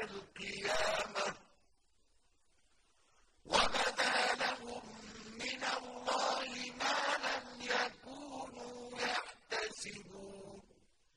يَوْمَ